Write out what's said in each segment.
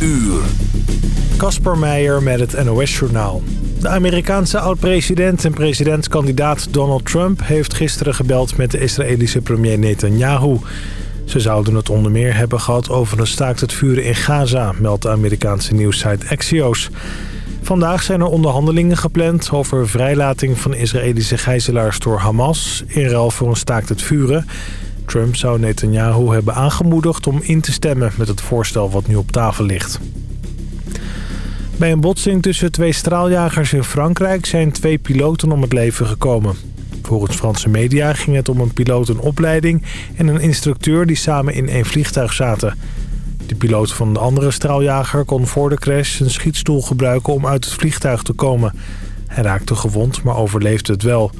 uur. Kasper Meijer met het NOS-journaal. De Amerikaanse oud-president en presidentskandidaat Donald Trump... heeft gisteren gebeld met de Israëlische premier Netanyahu. Ze zouden het onder meer hebben gehad over een staakt het vuren in Gaza... meldt de Amerikaanse nieuwssite Axios. Vandaag zijn er onderhandelingen gepland over vrijlating van Israëlische gijzelaars door Hamas... in ruil voor een staakt het vuren... Trump zou Netanyahu hebben aangemoedigd om in te stemmen met het voorstel wat nu op tafel ligt. Bij een botsing tussen twee straaljagers in Frankrijk zijn twee piloten om het leven gekomen. Volgens Franse media ging het om een pilotenopleiding en een instructeur die samen in één vliegtuig zaten. De piloot van de andere straaljager kon voor de crash een schietstoel gebruiken om uit het vliegtuig te komen. Hij raakte gewond, maar overleefde het wel.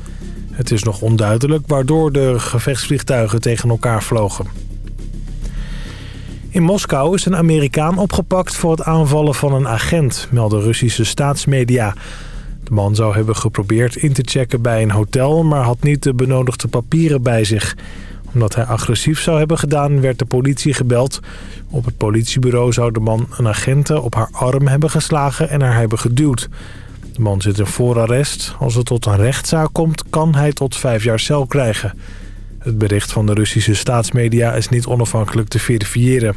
Het is nog onduidelijk waardoor de gevechtsvliegtuigen tegen elkaar vlogen. In Moskou is een Amerikaan opgepakt voor het aanvallen van een agent, melden Russische staatsmedia. De man zou hebben geprobeerd in te checken bij een hotel, maar had niet de benodigde papieren bij zich. Omdat hij agressief zou hebben gedaan, werd de politie gebeld. Op het politiebureau zou de man een agente op haar arm hebben geslagen en haar hebben geduwd. De man zit in voorarrest. Als het tot een rechtszaak komt, kan hij tot vijf jaar cel krijgen. Het bericht van de Russische staatsmedia is niet onafhankelijk te verifiëren.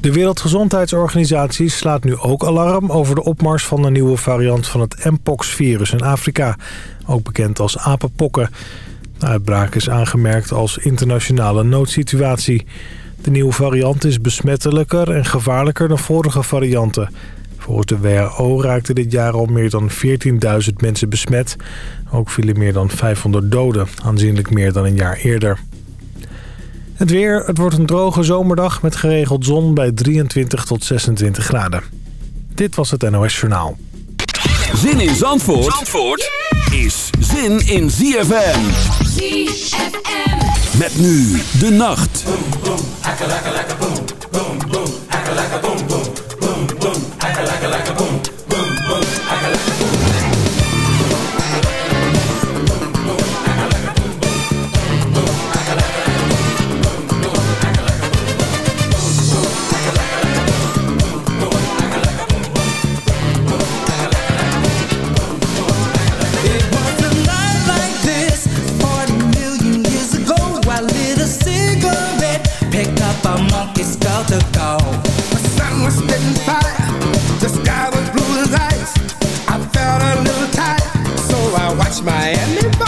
De Wereldgezondheidsorganisatie slaat nu ook alarm over de opmars van een nieuwe variant van het Mpox-virus in Afrika. Ook bekend als apenpokken. De uitbraak is aangemerkt als internationale noodsituatie. De nieuwe variant is besmettelijker en gevaarlijker dan vorige varianten. Volgens de WHO raakten dit jaar al meer dan 14.000 mensen besmet. Ook vielen meer dan 500 doden, aanzienlijk meer dan een jaar eerder. Het weer, het wordt een droge zomerdag met geregeld zon bij 23 tot 26 graden. Dit was het NOS Journaal. Zin in Zandvoort, Zandvoort is zin in ZFM. ZFM. Met nu de nacht. Open Miami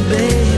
baby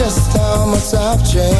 just how much I've changed.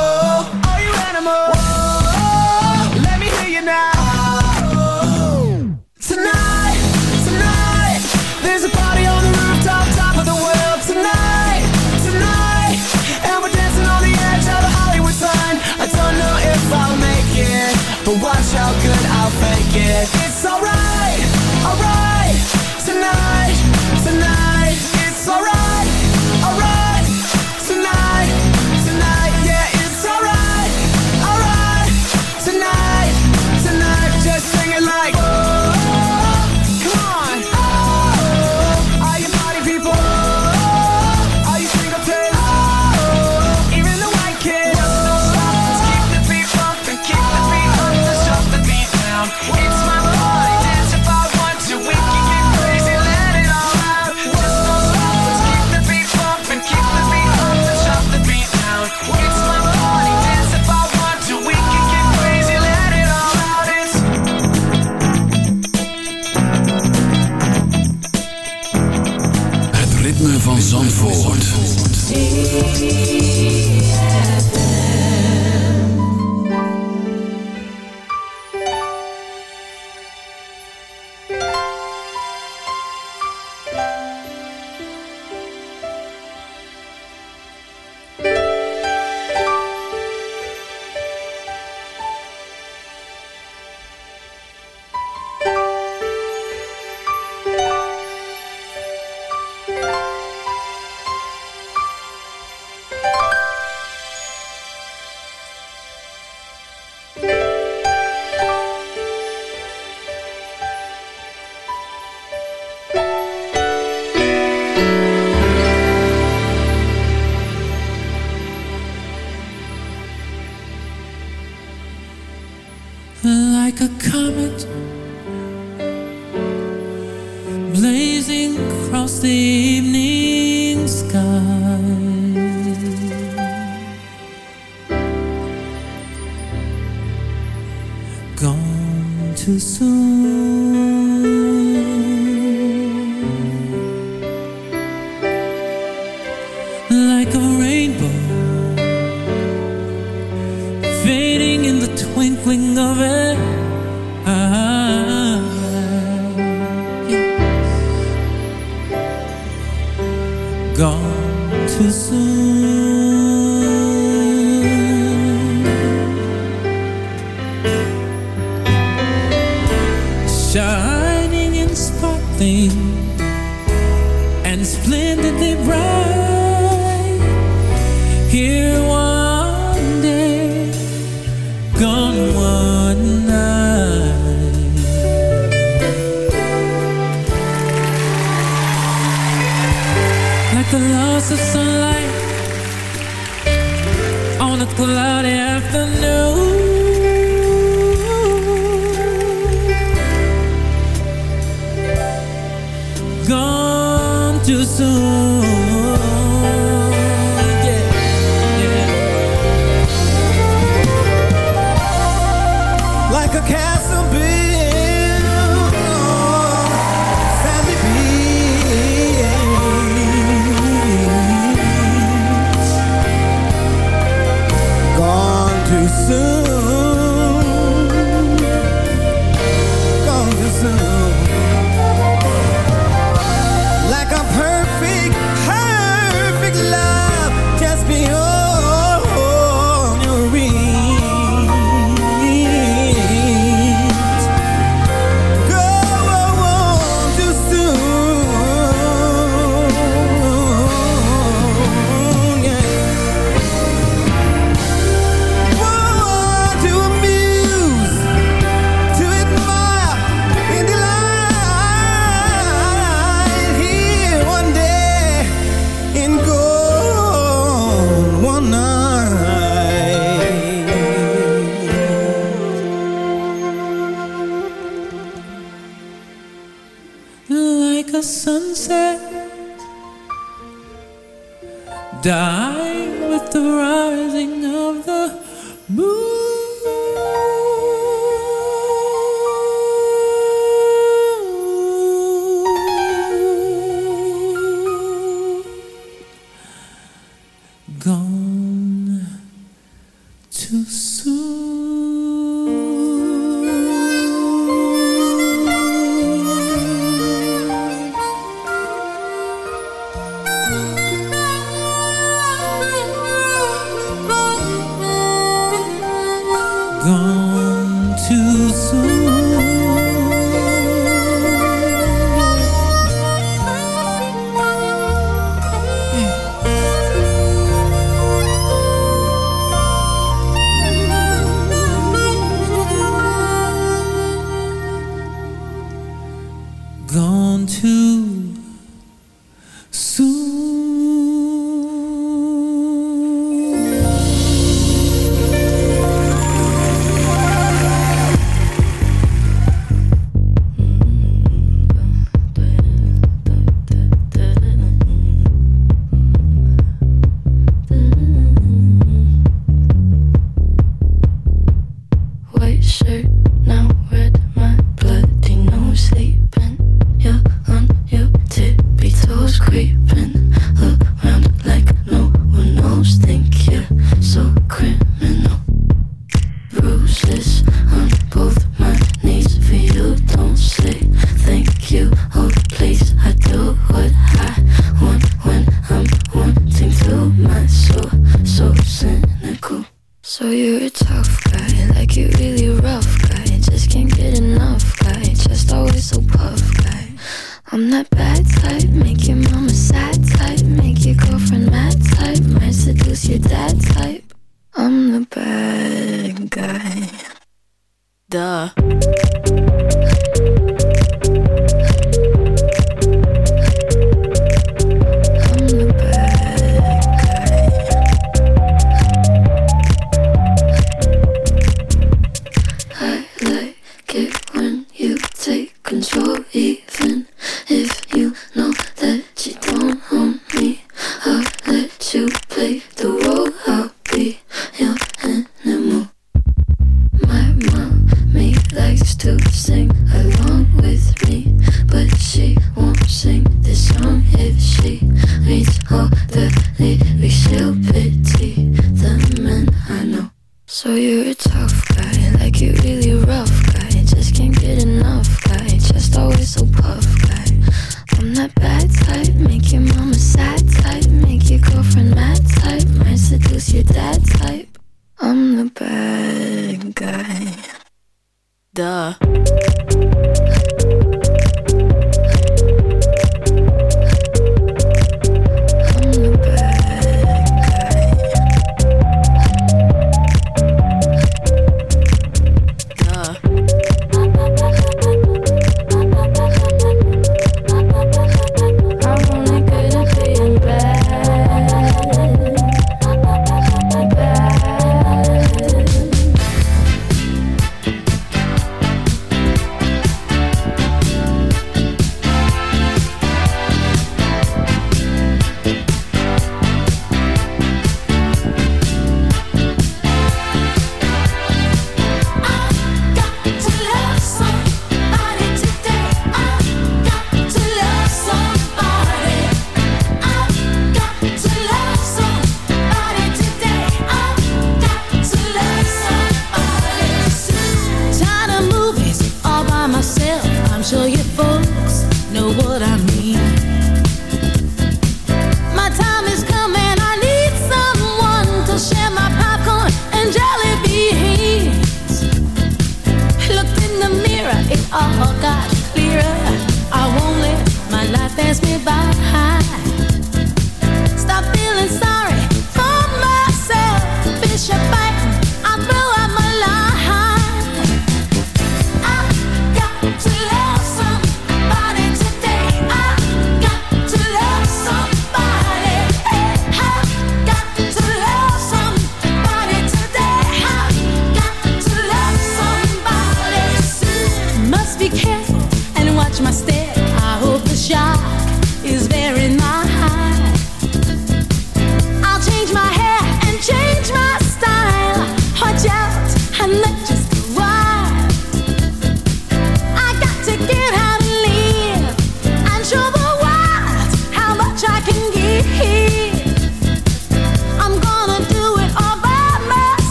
get